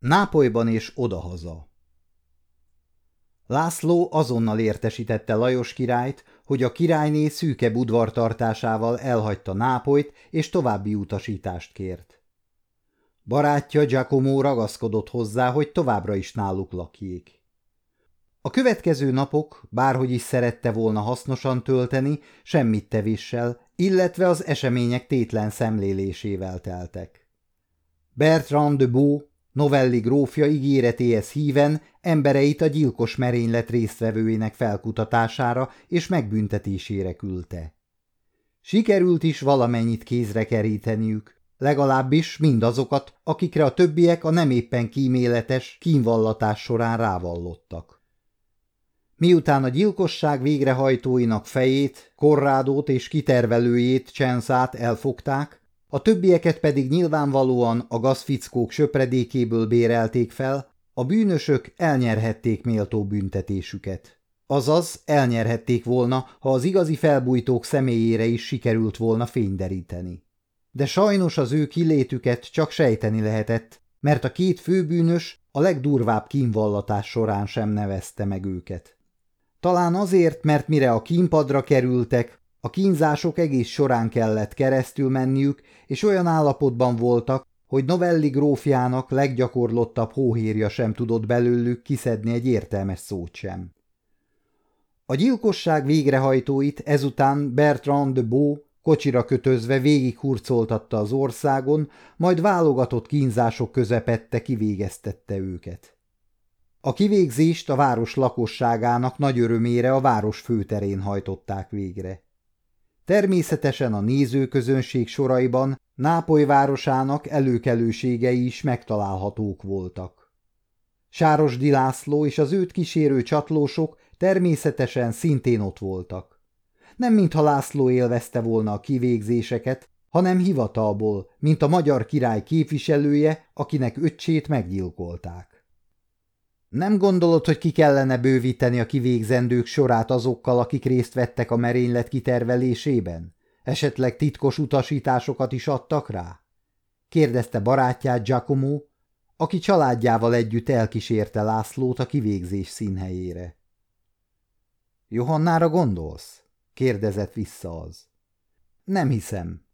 Nápolyban és odahaza László azonnal értesítette Lajos királyt, hogy a királyné szűke udvartartásával elhagyta Nápolyt és további utasítást kért. Barátja Giacomo ragaszkodott hozzá, hogy továbbra is náluk lakjék. A következő napok, bárhogy is szerette volna hasznosan tölteni, semmit tevéssel, illetve az események tétlen szemlélésével teltek. Bertrand de Beau, Novelli grófja ígéretéhez híven embereit a gyilkos merénylet résztvevőinek felkutatására és megbüntetésére küldte. Sikerült is valamennyit kézre keríteniük, legalábbis mindazokat, akikre a többiek a nem éppen kíméletes kínvallatás során rávallottak. Miután a gyilkosság végrehajtóinak fejét, korrádót és kitervelőjét Csenszát elfogták, a többieket pedig nyilvánvalóan a gazfickók söpredékéből bérelték fel, a bűnösök elnyerhették méltó büntetésüket. Azaz elnyerhették volna, ha az igazi felbújtók személyére is sikerült volna fényderíteni. De sajnos az ő kilétüket csak sejteni lehetett, mert a két főbűnös a legdurvább kínvallatás során sem nevezte meg őket. Talán azért, mert mire a kínpadra kerültek, a kínzások egész során kellett keresztül menniük, és olyan állapotban voltak, hogy Novelli grófjának leggyakorlottabb hóhírja sem tudott belőlük kiszedni egy értelmes szót sem. A gyilkosság végrehajtóit ezután Bertrand de Beau kocsira kötözve végighurcoltatta az országon, majd válogatott kínzások közepette kivégeztette őket. A kivégzést a város lakosságának nagy örömére a város főterén hajtották végre. Természetesen a nézőközönség soraiban Nápoly városának előkelőségei is megtalálhatók voltak. Sárosdi László és az őt kísérő csatlósok természetesen szintén ott voltak. Nem mintha László élvezte volna a kivégzéseket, hanem hivatalból, mint a magyar király képviselője, akinek öccsét meggyilkolták. Nem gondolod, hogy ki kellene bővíteni a kivégzendők sorát azokkal, akik részt vettek a merénylet kitervelésében? Esetleg titkos utasításokat is adtak rá? kérdezte barátját Giacomo, aki családjával együtt elkísérte Lászlót a kivégzés színhelyére. Johannára gondolsz? kérdezett vissza az. Nem hiszem,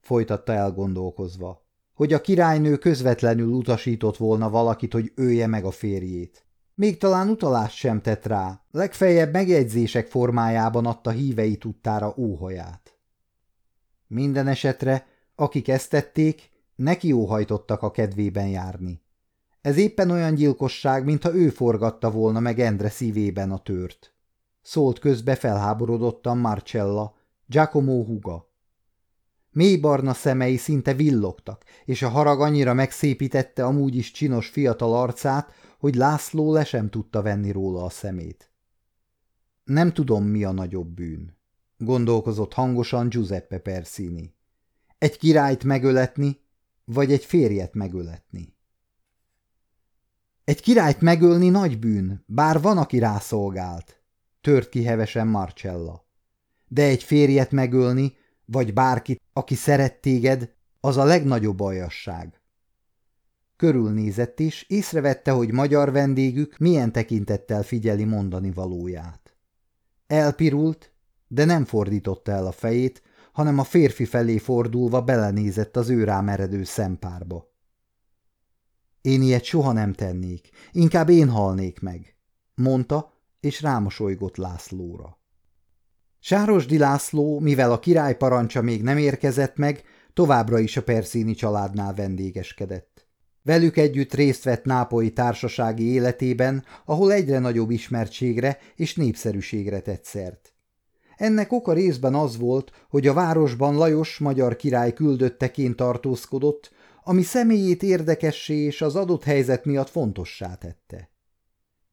folytatta elgondolkozva hogy a királynő közvetlenül utasított volna valakit, hogy ője meg a férjét. Még talán utalást sem tett rá, legfeljebb megjegyzések formájában adta hívei tudtára óhaját. Minden esetre, akik ezt tették, neki óhajtottak a kedvében járni. Ez éppen olyan gyilkosság, mintha ő forgatta volna meg Endre szívében a tört. Szólt közbe felháborodottan Marcella, Giacomo huga. Mély barna szemei szinte villogtak, és a harag annyira megszépítette amúgy is csinos fiatal arcát, hogy László le sem tudta venni róla a szemét. Nem tudom, mi a nagyobb bűn, gondolkozott hangosan Giuseppe Persini. Egy királyt megöletni, vagy egy férjet megöletni? Egy királyt megölni nagy bűn, bár van, aki rászolgált, tört ki hevesen Marcella. De egy férjet megölni, vagy bárkit, aki szeret téged, az a legnagyobb aljasság. Körülnézett is, észrevette, hogy magyar vendégük milyen tekintettel figyeli mondani valóját. Elpirult, de nem fordította el a fejét, hanem a férfi felé fordulva belenézett az ő rámeredő szempárba. Én ilyet soha nem tennék, inkább én halnék meg, mondta, és rámosolygott Lászlóra. Sárosdi László, mivel a király parancsa még nem érkezett meg, továbbra is a Perszíni családnál vendégeskedett. Velük együtt részt vett nápolyi társasági életében, ahol egyre nagyobb ismertségre és népszerűségre tett szert. Ennek oka részben az volt, hogy a városban Lajos magyar király küldötteként tartózkodott, ami személyét érdekessé és az adott helyzet miatt fontossá tette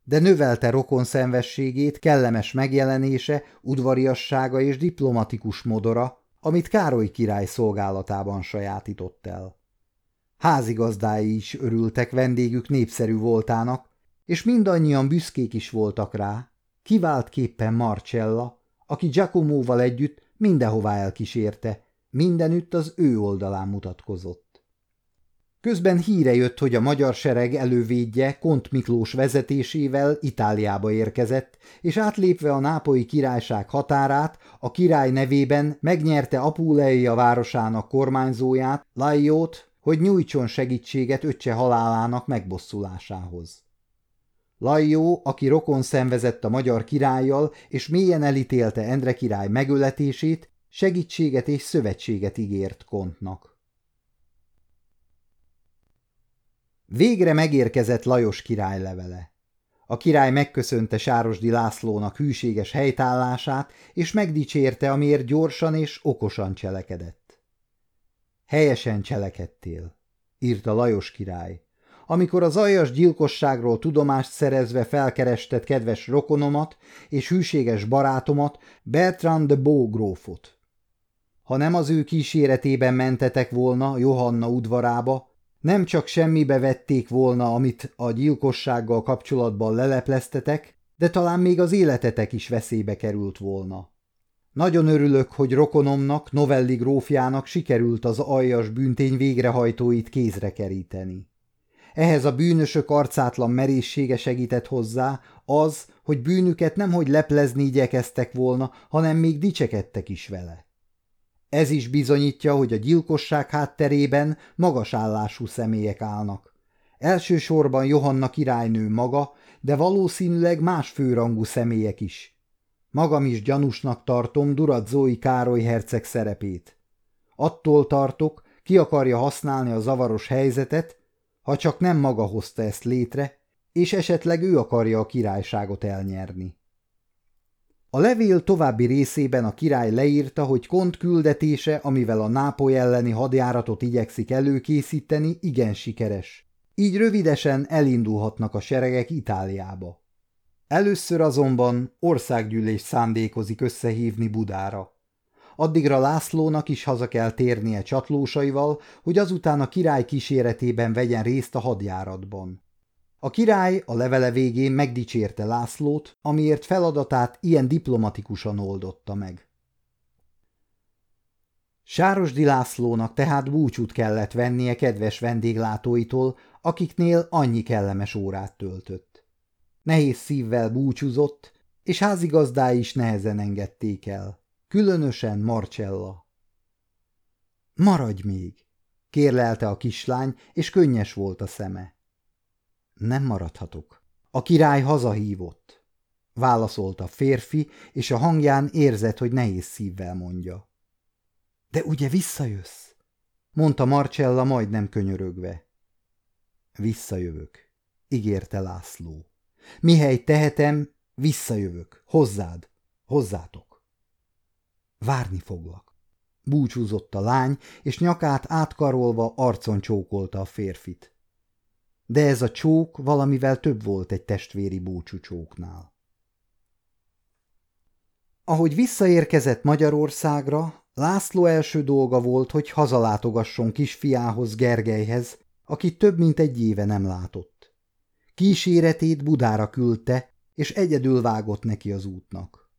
de növelte rokon szenvességét, kellemes megjelenése, udvariassága és diplomatikus modora, amit Károly király szolgálatában sajátított el. Házigazdái is örültek vendégük népszerű voltának, és mindannyian büszkék is voltak rá, kiváltképpen Marcella, aki Giacomóval együtt mindenhová elkísérte, mindenütt az ő oldalán mutatkozott. Közben híre jött, hogy a magyar sereg elővédje Kont Miklós vezetésével Itáliába érkezett, és átlépve a nápolyi királyság határát, a király nevében megnyerte Apuleia városának kormányzóját, Laiót, hogy nyújtson segítséget öccse halálának megbosszulásához. Lajjó, aki rokon szenvezett a magyar királlyal, és mélyen elítélte Endre király megöletését, segítséget és szövetséget ígért Kontnak. Végre megérkezett Lajos király levele. A király megköszönte Sárosdi Lászlónak hűséges helytállását, és megdicsérte, amiért gyorsan és okosan cselekedett. Helyesen cselekedtél, írta Lajos király. Amikor az aljas gyilkosságról tudomást szerezve felkerested kedves rokonomat és hűséges barátomat, Bertrand de Beau grófot. Ha nem az ő kíséretében mentetek volna Johanna udvarába, nem csak semmibe vették volna, amit a gyilkossággal kapcsolatban lelepleztetek, de talán még az életetek is veszélybe került volna. Nagyon örülök, hogy rokonomnak, Novelli grófjának sikerült az aljas büntény végrehajtóit kézre keríteni. Ehhez a bűnösök arcátlan merészsége segített hozzá az, hogy bűnüket nemhogy leplezni igyekeztek volna, hanem még dicsekedtek is vele. Ez is bizonyítja, hogy a gyilkosság hátterében magas állású személyek állnak. Elsősorban Johanna királynő maga, de valószínűleg más főrangú személyek is. Magam is gyanúsnak tartom Durat Zói Károly herceg szerepét. Attól tartok, ki akarja használni a zavaros helyzetet, ha csak nem maga hozta ezt létre, és esetleg ő akarja a királyságot elnyerni. A levél további részében a király leírta, hogy Kont küldetése, amivel a Nápoly elleni hadjáratot igyekszik előkészíteni, igen sikeres. Így rövidesen elindulhatnak a seregek Itáliába. Először azonban országgyűlés szándékozik összehívni Budára. Addigra Lászlónak is haza kell térnie csatlósaival, hogy azután a király kíséretében vegyen részt a hadjáratban. A király a levele végén megdicsérte Lászlót, amiért feladatát ilyen diplomatikusan oldotta meg. Sárosdi Lászlónak tehát búcsút kellett vennie kedves vendéglátóitól, akiknél annyi kellemes órát töltött. Nehéz szívvel búcsúzott, és házigazdái is nehezen engedték el. Különösen Marcella. Maradj még, kérlelte a kislány, és könnyes volt a szeme. Nem maradhatok. A király hazahívott. Válaszolta a férfi, és a hangján érzett, hogy nehéz szívvel mondja. De ugye visszajössz? mondta Marcella majdnem könyörögve. Visszajövök, ígérte László. Mihely tehetem, visszajövök, hozzád, hozzátok. Várni foglak. Búcsúzott a lány, és nyakát átkarolva arcon csókolta a férfit. De ez a csók valamivel több volt egy testvéri búcsú csóknál. Ahogy visszaérkezett Magyarországra, László első dolga volt, hogy hazalátogasson kisfiához Gergelyhez, akit több mint egy éve nem látott. Kíséretét Budára küldte, és egyedül vágott neki az útnak.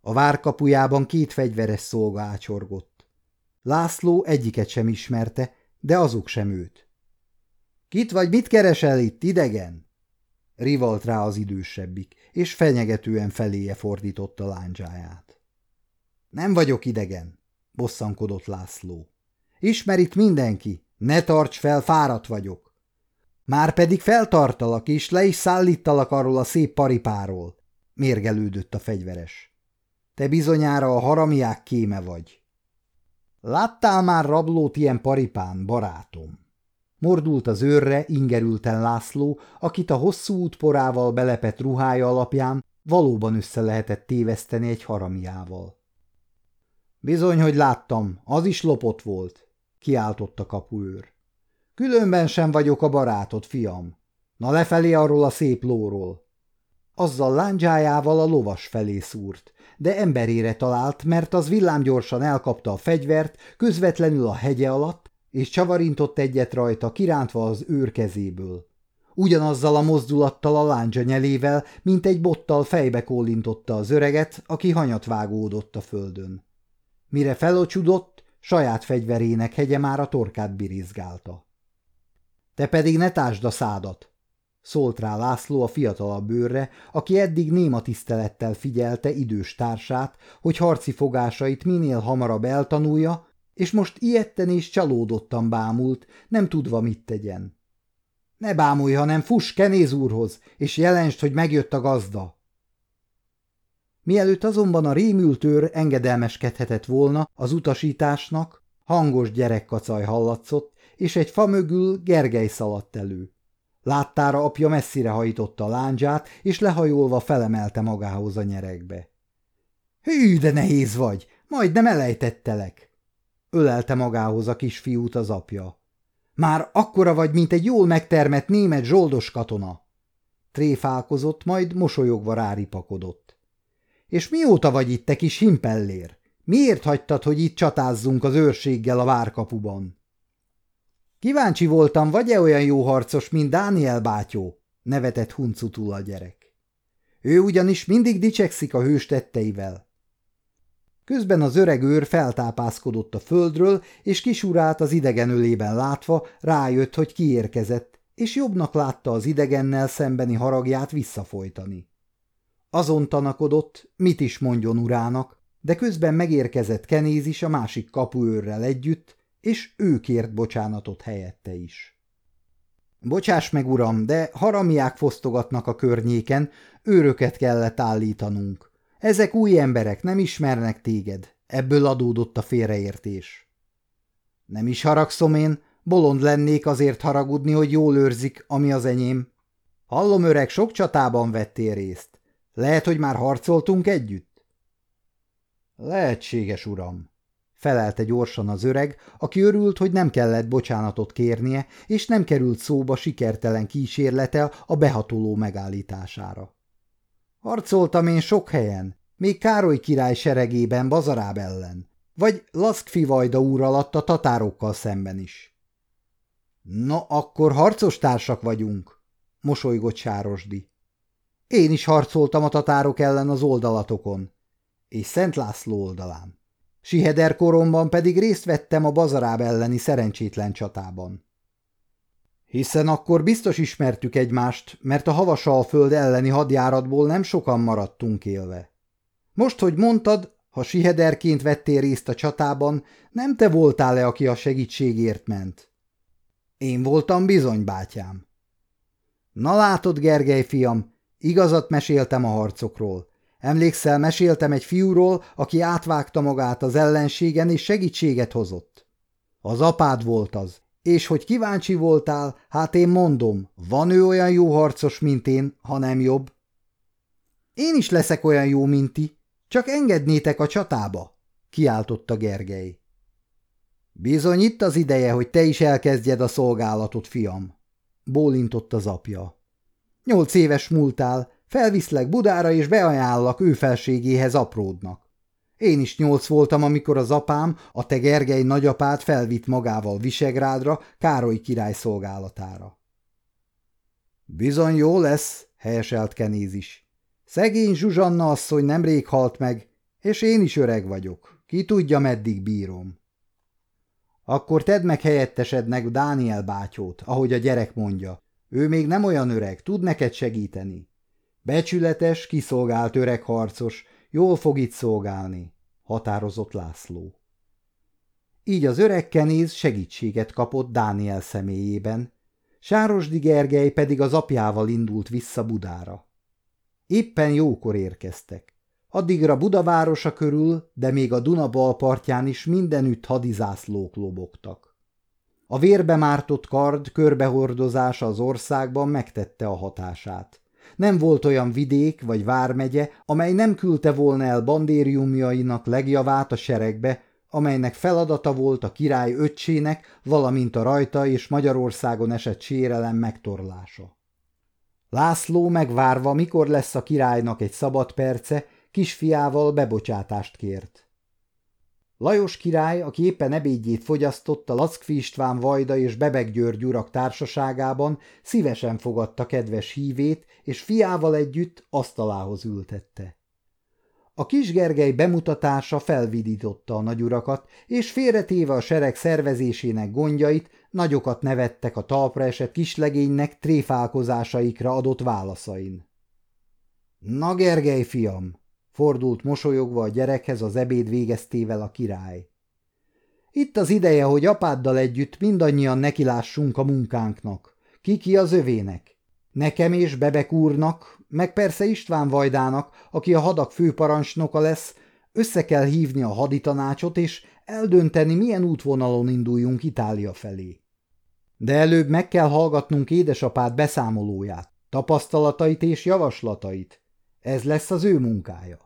A várkapujában két fegyveres szolga ácsorgott. László egyiket sem ismerte, de azok sem őt. – Kit vagy mit keresel itt, idegen? Rivalt rá az idősebbik, és fenyegetően feléje fordította lándzsáját. – Nem vagyok idegen – bosszankodott László. – Ismer itt mindenki, ne tarts fel, fáradt vagyok. Már pedig feltartalak, és le is szállítalak arról a szép paripáról – mérgelődött a fegyveres. Te bizonyára a haramiák kéme vagy. Láttál már rablót ilyen paripán, barátom? Mordult az őrre ingerülten László, akit a hosszú útporával belepett ruhája alapján valóban össze lehetett téveszteni egy haramiával. Bizony, hogy láttam, az is lopott volt, kiáltott a kapuőr. Különben sem vagyok a barátod, fiam. Na lefelé arról a szép lóról. Azzal lándzsájával a lovas felé szúrt, de emberére talált, mert az villámgyorsan elkapta a fegyvert, közvetlenül a hegye alatt, és csavarintott egyet rajta, kirántva az őr kezéből. Ugyanazzal a mozdulattal a láncsa nyelével, mint egy bottal fejbe kólintotta az öreget, aki hanyat vágódott a földön. Mire felocsudott, saját fegyverének hegye már a torkát birizgálta. Te pedig ne tásd a szádat! Szólt rá László a fiatalabb bőrre, aki eddig néma tisztelettel figyelte idős társát, hogy harci fogásait minél hamarabb eltanulja, és most ilyetten és csalódottan bámult, nem tudva mit tegyen. Ne bámulj, hanem fuss Kenéz úrhoz, és jelensd, hogy megjött a gazda. Mielőtt azonban a rémültőr engedelmeskedhetett volna az utasításnak, hangos gyerekkacaj hallatszott, és egy fa mögül Gergely szaladt elő. Láttára apja messzire hajtotta a láncsát, és lehajolva felemelte magához a nyerekbe. – Hű, de nehéz vagy! Majd nem elejtettelek! Ölelte magához a kisfiút az apja. Már akkora vagy, mint egy jól megtermett német zsoldos katona. Tréfálkozott, majd mosolyogva ráripakodott. És mióta vagy itt, te kis himpellér? Miért hagytad, hogy itt csatázzunk az őrséggel a várkapuban? Kíváncsi voltam, vagy-e olyan jó harcos, mint Dániel bátyó? nevetett huncutul a gyerek. Ő ugyanis mindig dicsekszik a hős tetteivel. Közben az öreg őr feltápászkodott a földről, és kisurát az idegen ölében látva rájött, hogy kiérkezett, és jobbnak látta az idegennel szembeni haragját visszafolytani. Azon tanakodott, mit is mondjon urának, de közben megérkezett Kenéz is a másik kapuőrrel együtt, és ő kért bocsánatot helyette is. Bocsáss meg, uram, de haramiák fosztogatnak a környéken, őröket kellett állítanunk. Ezek új emberek, nem ismernek téged. Ebből adódott a félreértés. Nem is haragszom én, bolond lennék azért haragudni, hogy jól őrzik, ami az enyém. Hallom, öreg, sok csatában vettél részt. Lehet, hogy már harcoltunk együtt? Lehetséges, uram, felelte gyorsan az öreg, aki örült, hogy nem kellett bocsánatot kérnie, és nem került szóba sikertelen kísérlete a behatoló megállítására. Harcoltam én sok helyen, még Károly király seregében Bazaráb ellen, vagy Laszkfi Vajda úr alatt a tatárokkal szemben is. Na, akkor harcos társak vagyunk, mosolygott Sárosdi. Én is harcoltam a tatárok ellen az oldalatokon, és Szent László oldalán. Siheder koromban pedig részt vettem a Bazaráb elleni szerencsétlen csatában. Hiszen akkor biztos ismertük egymást, mert a havasalföld elleni hadjáratból nem sokan maradtunk élve. Most, hogy mondtad, ha sihederként vettél részt a csatában, nem te voltál-e, aki a segítségért ment? Én voltam bizony, bátyám. Na látod, Gergely fiam, igazat meséltem a harcokról. Emlékszel, meséltem egy fiúról, aki átvágta magát az ellenségen és segítséget hozott. Az apád volt az, és hogy kíváncsi voltál, hát én mondom, van ő olyan jó harcos, mint én, ha nem jobb. Én is leszek olyan jó, mint ti, csak engednétek a csatába, kiáltotta Gergely. Bizony itt az ideje, hogy te is elkezdjed a szolgálatot, fiam, bólintott az apja. Nyolc éves múltál, felviszlek Budára és beajánlak ő felségéhez apródnak. Én is nyolc voltam, amikor az apám, a te Gergely nagyapát felvitt magával Visegrádra, Károly király szolgálatára. Bizony jó lesz, helyeselt Kenéz is. Szegény Zsuzsanna asszony nemrég halt meg, és én is öreg vagyok. Ki tudja, meddig bírom. Akkor tedd meg helyettesednek Dániel bátyót, ahogy a gyerek mondja. Ő még nem olyan öreg, tud neked segíteni. Becsületes, kiszolgált öreg harcos, jól fog itt szolgálni, határozott László. Így az öreg kenéz segítséget kapott Dániel személyében, Sárosdi Gergely pedig az apjával indult vissza Budára. Éppen jókor érkeztek. Addigra Budavárosa körül, de még a Duna bal partján is mindenütt hadizászlók lobogtak. A vérbe mártott kard körbehordozása az országban megtette a hatását. Nem volt olyan vidék vagy vármegye, amely nem küldte volna el bandériumjainak legjavát a seregbe, amelynek feladata volt a király öccsének, valamint a rajta és Magyarországon esett sérelem megtorlása. László megvárva, mikor lesz a királynak egy szabad perce, kisfiával bebocsátást kért. Lajos király, aki éppen ebédjét fogyasztotta Lackfi István Vajda és Bebek György urak társaságában, szívesen fogadta kedves hívét, és fiával együtt asztalához ültette. A kis Gergely bemutatása felvidította a nagyurakat, és félretéve a sereg szervezésének gondjait, nagyokat nevettek a talpra esett kislegénynek tréfálkozásaikra adott válaszain. – Na, Gergely, fiam! – fordult mosolyogva a gyerekhez az ebéd végeztével a király. – Itt az ideje, hogy apáddal együtt mindannyian nekilássunk a munkánknak. Ki-ki az övének? Nekem és Bebek úrnak, meg persze István Vajdának, aki a hadak főparancsnoka lesz, össze kell hívni a haditanácsot, és eldönteni, milyen útvonalon induljunk Itália felé. De előbb meg kell hallgatnunk édesapád beszámolóját, tapasztalatait és javaslatait. Ez lesz az ő munkája.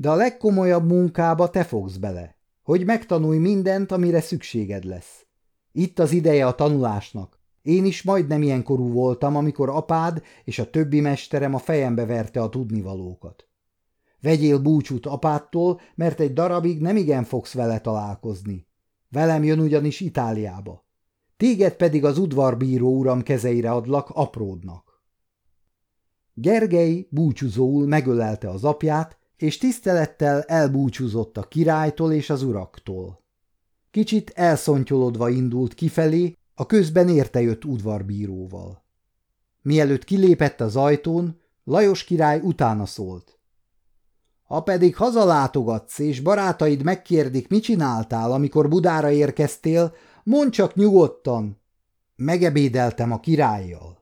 De a legkomolyabb munkába te fogsz bele, hogy megtanulj mindent, amire szükséged lesz. Itt az ideje a tanulásnak. Én is majdnem ilyen korú voltam, amikor apád és a többi mesterem a fejembe verte a tudnivalókat. Vegyél búcsút apától, mert egy darabig nem igen fogsz vele találkozni. Velem jön ugyanis Itáliába. Téged pedig az udvarbíró uram kezeire adlak apródnak. Gergely búcsúzóul megölelte az apját, és tisztelettel elbúcsúzott a királytól és az uraktól. Kicsit elszontyolodva indult kifelé, a közben értejött udvarbíróval. Mielőtt kilépett az ajtón, Lajos király utána szólt. Ha pedig hazalátogatsz, és barátaid megkérdik, mit csináltál, amikor Budára érkeztél, mondd csak nyugodtan. Megebédeltem a királlyal.